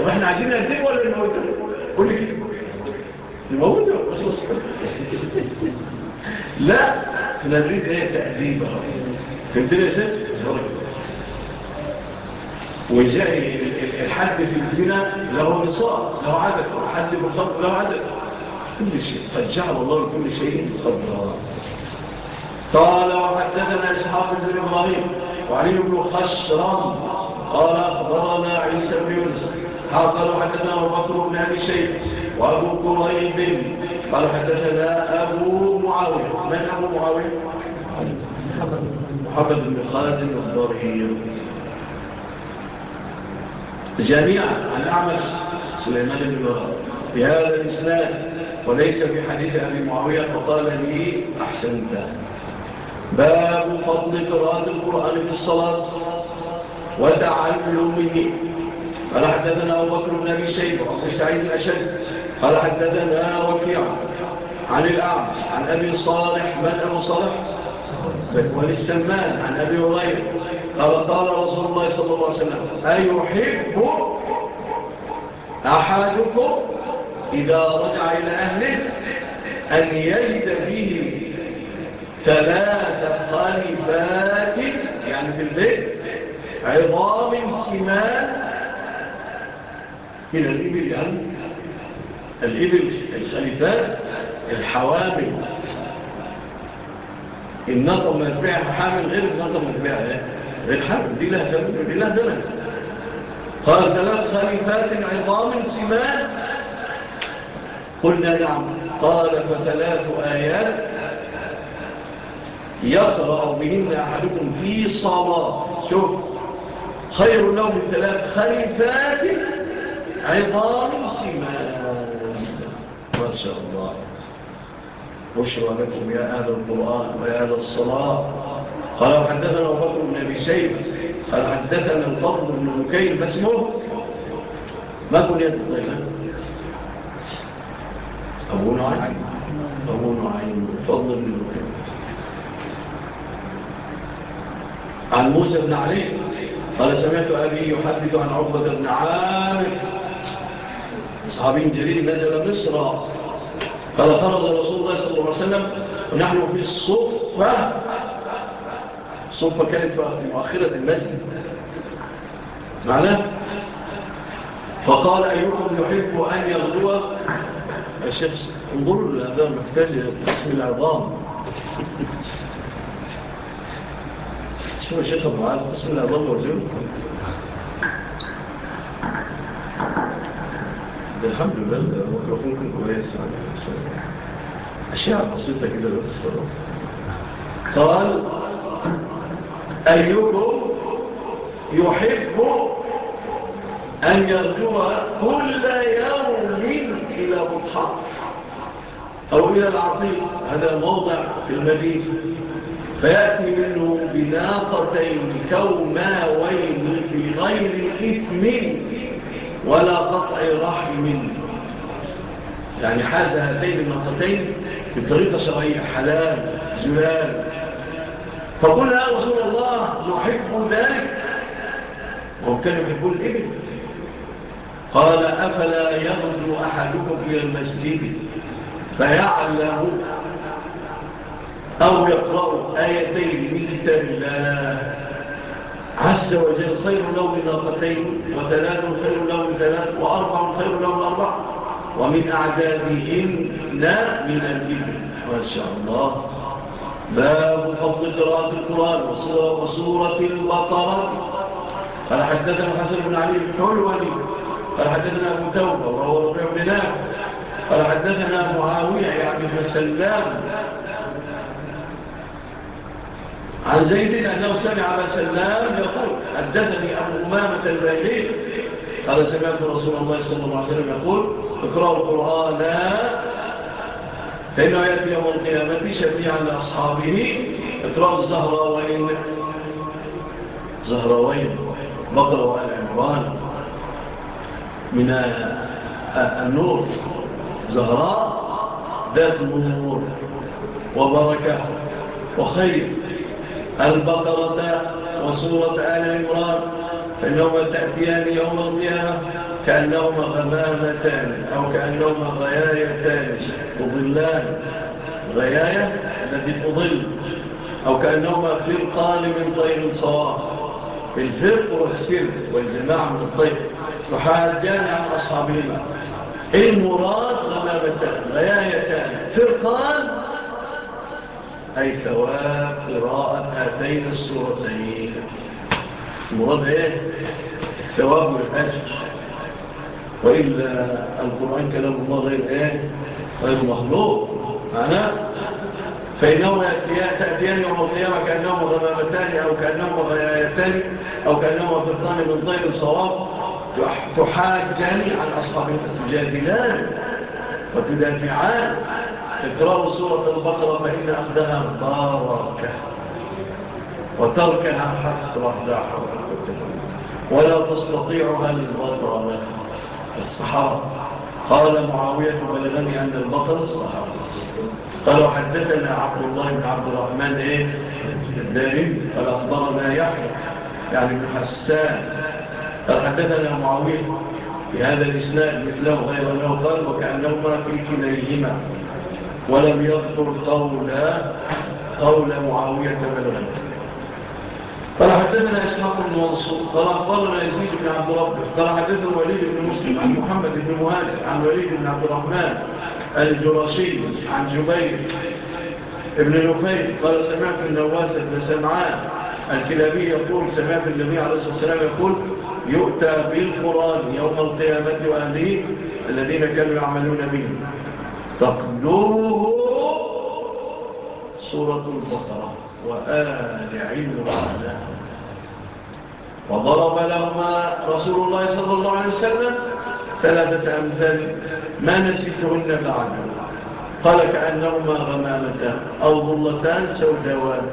A: طب إحنا عايزين نهديه ولا نموته لي كده موجود لا إحنا نريد إيه؟ تأديب. فهمتني يا شيخ؟ وجاء الحد في الزنا له رصاص له عدد حد بالخط له عدد. كل شيء. قد جعل الله كل شيء قدرا قال وحدثنا إسحاق بن إبراهيم وعلي بن خشرام قال أخبرنا عيسى بن يونس. قال وحدثنا أبو بكر بن أبي شيبة. وابو قريب قال حدثنا أبو معاوية من أبو معاوية؟ محمد بن خالد الضرير جميعا عن أعمس سليمان بن مرار في هذا الإسلام وليس في حديث أبي معاوية فقال لي أحسنت. باب فضل قراءة القرآن في الصلاة. وتعلمه قال حدثنا أبو بكر بن أبي شيبة ومستعيد الأشد قال حدثنا وكيع عن الأعمش عن أبي صالح من أبو صالح. بن السمان عن أبي هريرة. قال قال رسول الله صلى الله عليه وسلم أيحب أحدكم إذا رجع إلى أهله أن يجد فيه ثلاث خلفات يعني في البيت عظام سمان من الإبل الإبل الخليفات الحوامل النطم منفعها حامل غير النطم منفعها إيه؟ غير حامل دي لها ثمن دي لها ثمن. قال ثلاث خليفات عظام سمان قلنا نعم. قال فثلاث آيات. يقرأ بهن أحدكم في صلاة. شوف خير له من ثلاث خليفات عظام سمان ما شاء الله. بشرى لكم يا أهل القرآن ويا أهل الصلاة. قال حدثنا الفضل بن أبي سيد قال حدثنا الفضل بن مكين ما اسمه؟ ما كن يتطيبا أبو نعيم. أبو نعيم. الفضل بن مكين عن موسى بن علي. قال سمعت أبي يحدث عن عقبة بن عامر. صحابي جليل نزل مصر قال خرج رسول الله صلى الله عليه وسلم ونحن في الصفة الصفة كانت في مؤخرة المسجد. معناه فقال أيكم يحب أن يغدو الشيخ انظروا لهذا محتاج باسم العظام. شو الشيخ أبو عاد اسم العظام ورجوه الحمد لله الميكروفون كان كويس يعني، أشياء بسيطة كده بس قال أيكم يحب أن يرجو كل يوم إلى مصحف أو إلى العظيم هذا موضع في المدينة. فيأتي منه بناقتين كوماوين في غير إثم ولا قطع رحم. يعني حاز هاتين النقطتين بطريقة شرعية حلال زلال. فقل يا رسول الله نحب ذلك وكان كانوا يحبون قال أفلا يغدو أحدكم إلى المسجد فيعلم أو يقرأ آيتين من كتاب الله؟ عز وجل خير له ناقتين وثلاث خير له ثلاث وأربع خير له لأربع ومن أعدادهم لا من الإبن ما شاء الله. باب حفظ قراءة القرآن وصورة البطرة قال حدثنا حسن بن علي بن حلولي قال حدثنا أبو توبة وهو ربيع بن نافع قال حدثنا معاوية يعني بن سلام عن زيد أنه سمع على سلام يقول حدثني أبو أمامة الباهلي قال سمعت رسول الله صلى الله عليه وسلم يقول اقرأوا القرآن. فإنه يأتي يوم القيامة شفيعا لأصحابه. اقرأوا الزهراوين زهراوين بقرة وآل عمران. من النور. زهراء ذات النور. وبركة وخير. البقرة وسورة آل عمران فإنهما تأتيان يوم القيامة كأنهما غمامتان أو كأنهما غيايتان تضلان غياية التي تضل أو كأنهما فرقان من طير صواف. الفرق والسر والجماعة من الطير. تحاجان عن أصحابهما. المراد غمامتان غيايتان فرقان أي ثواب قراءة هاتين السورتين. المراد إيه؟ الثواب والأجر وإلا القرآن كلام الله غير إيه؟ غير مخلوق. معناه؟ فإنهما تأتيان يوم القيامة كأنهم غمامتان أو كأنهم غيايتان أو كأنهم فرطان من طير الصواب تحاجان عن أصحاب السجادلان وتدافعان. اقرأوا سورة البقرة فإن أخذها باركة وتركها حسرة لا حول ولا تستطيعها للبطرة الصحابة. قال معاوية بلغني أن البطر الصحابة. قالوا حدثنا عبد الله بن عبد الرحمن إيه؟ الدارين قال أخبرنا يحرك يعني بن حسان. قال حدثنا معاوية بهذا الإسلام مثله غير أنه قال وكأنهما في كليهما. ولم يذكر قول قول معاوية بلغة قال حدثنا إسحاق بن منصور قال أخبرنا يزيد بن عبد ربه قال حدثنا وليد بن مسلم عن محمد بن مهاجر عن وليد بن عبد الرحمن الجرشي عن جبير ابن نفيل قال سمعت النواس بن سمعان الكلابي يقول سمعت النبي عليه الصلاة والسلام يقول يؤتى بالقرآن يوم القيامة وأهله الذين كانوا يعملون به. تتلوه سورة البقرة وآل عمران. وضرب لهما رسول الله صلى الله عليه وسلم ثلاثة أمثال. ما نسيتهن بعد. قال كأنهما غمامتان أو ظلتان سوداوان.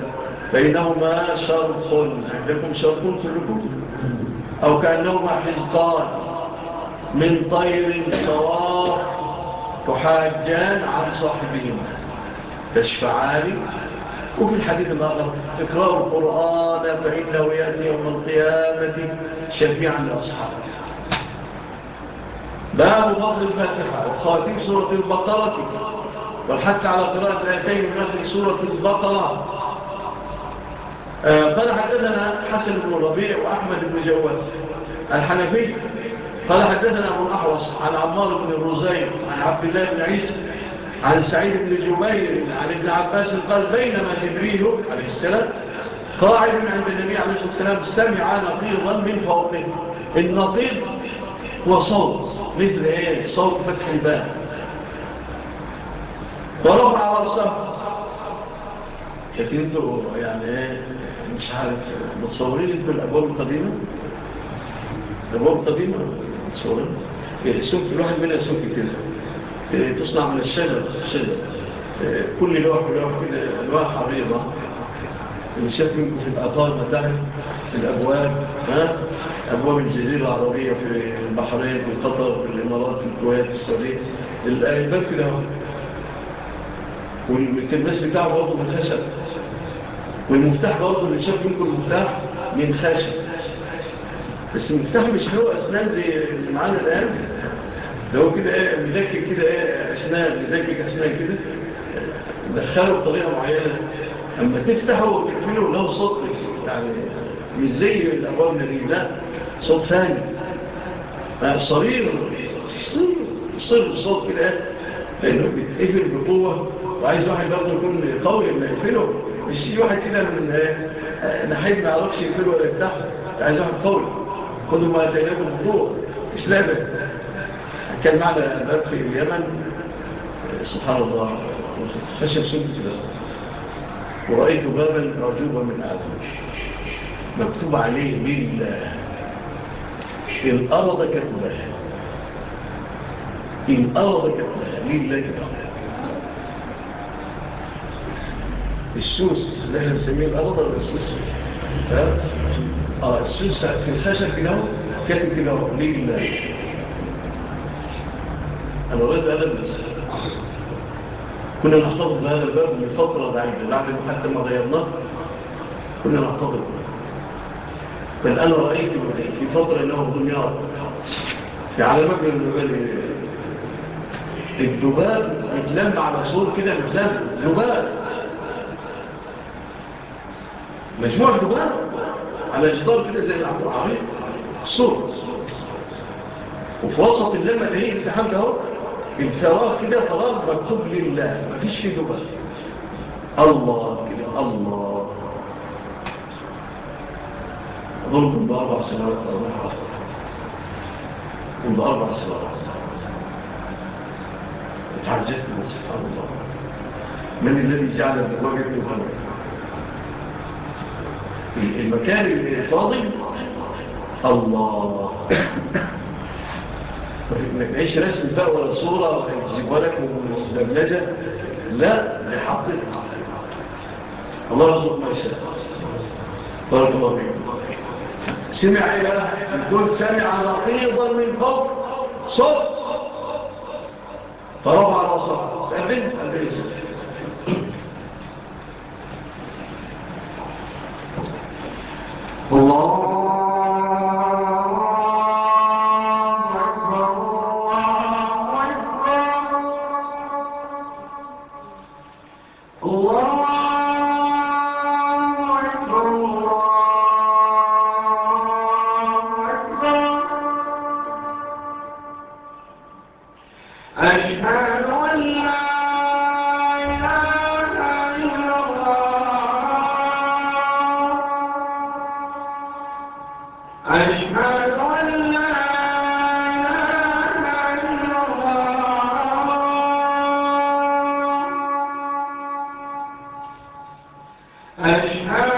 A: بينهما شرق. عندكم شرق كلكم أو كأنهما حزقان من طير صواف تحاجان عن صاحبهما. تشفعان وفي الحديث الآخر تكرار القرآن فإنه يأتي يوم القيامة شفيعا لأصحابه. باب فضل الفاتحة. وخاتم سورة البقرة. والحتى على قراءة الآتين من سورة البقرة. آه، قال حدثنا حسن بن ربيع وأحمد بن جواز الحنفي. قال حدثنا أبو الأحوص عن عمار بن الرزين عن عبد الله بن عيسى عن سعيد بن جبير عن ابن عباس قال بينما جبريل عليه السلام قاعد عند النبي عليه الصلاة والسلام سمع نقيضا من فوقه. النقيض هو صوت مثل إيه؟ صوت فتح الباب. ورفع رأسه. لكن أنتوا يعني إيه؟ مش عارف متصورين في الأبواب القديمة؟ الأبواب القديمة؟ صغير يرسم كل الواحد منها سوق كده تصنع من الشجر الشجر كل لوح ولوح كده ألواح عريضة اللي شاف منكم في الأطار بتاعي الأبواب ها؟ أبواب الجزيرة العربية في البحرين في قطر في الإمارات في الكويت في السعودية الباب كده والكلمس بتاعه برضه من خشب والمفتاح برضه اللي شاف منكم المفتاح من خشب بس المفتاح مش هو أسنان زي اللي معانا الآن لو كده إيه بيذكر كده إيه أسنان بيذكر أسنان كده. دخله بطريقة معينة. أما تفتحه وتقفله له صوت يعني مش زي الأبواب الذي لا صوت ثاني. يعني صرير صرير صوت كده إيه. لأنه بيتقفل بقوة. وعايز واحد برضه يكون قوي لما يقفله. مش واحد كده من إيه، نحيد ما يعرفش يقفله ولا يفتحه. عايز واحد قوي. خذوا ما تجابوا الجوع مش لابد كان معنا باب في اليمن سبحان الله خشب سنة باب ورأيت بابا رجوبا من آدم. مكتوب عليه بالله الأرض كتبها الأرض كتبها لله كتبها السوس اللي إحنا بنسميه الأرض ولا السوس؟ السلسة في الخشب كده كاتب كده ليه أنا أريد أدب بس كنا نحتفظ بهذا الباب من فترة بعيدة بعد ما حتى ما غيرناه كنا نحتفظ بل أنا رأيت في فترة إنه ظلم في علامات المبالي الدباب يتلم على صور كده مثال دباب مجموع دباب على جدار كده زي عبد العظيم. صور وفي وسط اللمة اللي هي الاستحام ده هو الفراغ كده فراغ مكتوب لله. مفيش فيه دبل الله كده الله. أظن كن بأربع سنوات أربع عصر كنت بأربع سنوات اتعجبت من سبحان الله. من الذي جعل الواجب تبهنك المكان اللي فاضي الله. ما تلاقيش رسم بقى ولا صورة ولا لك مدبلجه لا لحق الله يرزق ما يشاء. بارك الله فيك. سمع إيه يقول سمع نقيضا من فوق. صوت. فرفع راسه. قبل قبل صوت الله قال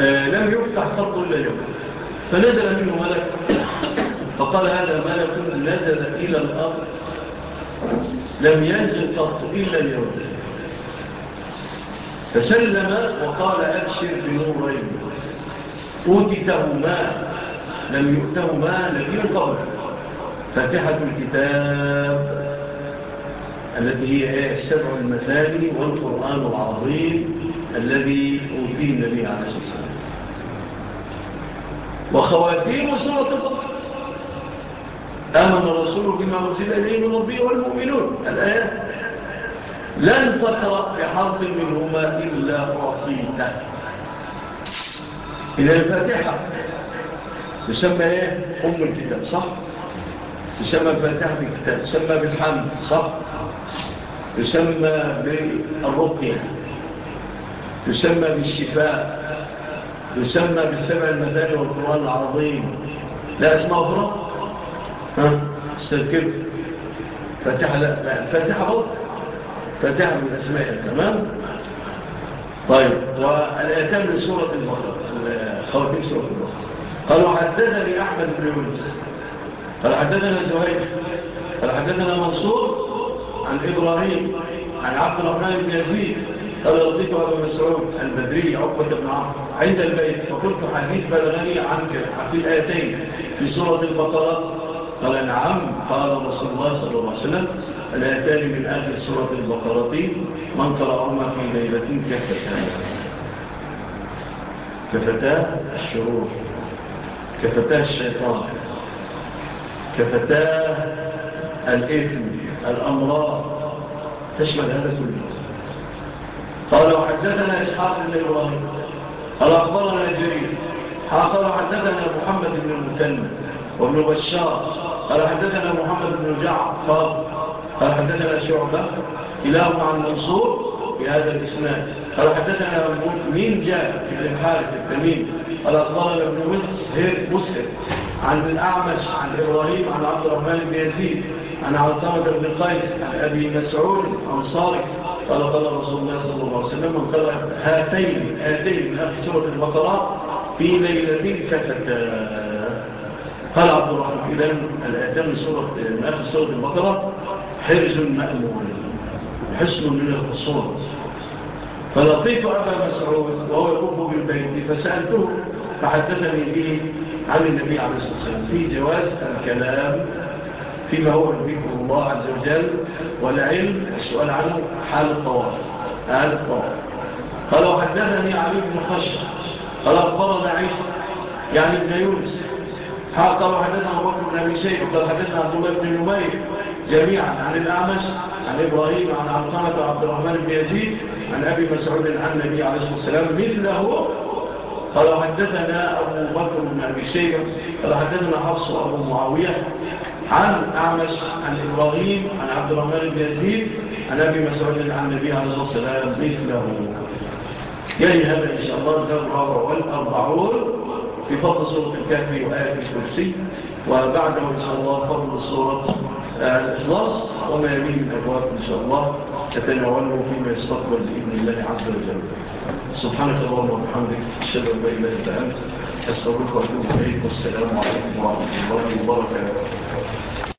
A: آه، لم يفتح قط إلا اليوم. فنزل منه ملك. فقال هذا ملك نزل إلى الأرض. لم ينزل قط إلا اليوم. فسلم وقال أبشر بنورين. أوتتهما لم يؤتهما نبي قبل. فاتحة الكتاب التي هي إيه؟ السبع المثالي والقرآن العظيم الذي أوتي النبي عليه الصلاة والسلام. وخواتيم سورة البقرة آمن الرسول بما أرسل إليه من ربي والمؤمنون الآيات لن تقرأ بحرف منهما إلا أعطيته إلى الفاتحة تسمى إيه؟ أم الكتاب صح؟ تسمى الفاتحة بالكتاب تسمى بالحمد صح؟ تسمى بالرقية تسمى بالشفاء يسمى بالسبع المثال والقرآن العظيم. لا اسم أخرى؟ ها؟ استركب فتح لا فتح أخرى فتح من أسماء تمام؟ طيب والآتام من سورة البقرة خواتيم سورة البقرة. قالوا حدثني أحمد بن يونس. قال حدثنا زهير. قال حدثنا منصور عن إبراهيم عن عبد الرحمن بن يزيد. قال يضيفه أبو مسعود البدري عقبة بن عمرو عند البيت. فقلت حديث بلغني عنك حديث الآيتين في سورة البقرة. قال نعم. قال رسول الله صلى الله عليه وسلم الآيتان من آخر سورة البقرة من قرأهما في ليلة كفتاه كفتاه الشرور كفتاه الشيطان كفتاه الإثم الأمراض. تشمل هذا كله. قال حدثنا إسحاق بن إبراهيم قال أخبرنا جرير قال حدثنا محمد بن المكنم وابن بشار قال حدثنا محمد بن جعفر قال حدثنا شعبة كلاهما عن منصور بهذا الإسناد قال حدثنا مين جاء في الحارث التميم قال أخبرنا ابن مسهر عن الأعمش عن إبراهيم عن عبد الرحمن بن يزيد عن عطامة بن قيس عن أبي مسعود أنصاري قال قال رسول الله صلى الله عليه وسلم من قرأ هاتين هاتين أخي سورة البقرة في ليلة كفتة قال عبد الرحمن إذن الآتان سورة أخي سورة البقرة؟ حرز مألول حسن من القصور. فلطيت أبا مسعود وهو يقف بالبيت فسألته فحدثني به عن النبي عليه الصلاة والسلام في جواز الكلام فيما هو يحبيكم الله عز وجل والعلم السؤال عنه حال الطواف حال الطواف. قالوا حدثني علي بن خشر قال أخبرنا عيسى يعني ابن يونس. قال حدثنا أبو بن أبي شيء قال حدثنا عبد الله بن نمير جميعا عن الأعمش عن إبراهيم عن عبقمة وعبد الرحمن بن يزيد عن أبي مسعود عن النبي عليه الصلاة والسلام مثله. قال حدثنا أبو بكر بن أبي شيخ قال حدثنا حفص أبو معاوية عن أعمش عن إبراهيم عن عبد الرحمن بن يزيد عن أبي مسعود عن النبي عليه الصلاة والسلام مثله؟ جاي هذا إن شاء الله الدور الرابع والأربعون في فضل سورة الكهف وآية الكرسي وبعده إن شاء الله فضل سورة الإخلاص وما يمين من أبواب إن شاء الله تتابعونه فيما يستقبل بإذن الله عز وجل. سبحانك اللهم وبحمدك أشهد أن لا إله إلا أنت أستغفرك وأتوب إليك والسلام عليكم ورحمة الله وبركاته.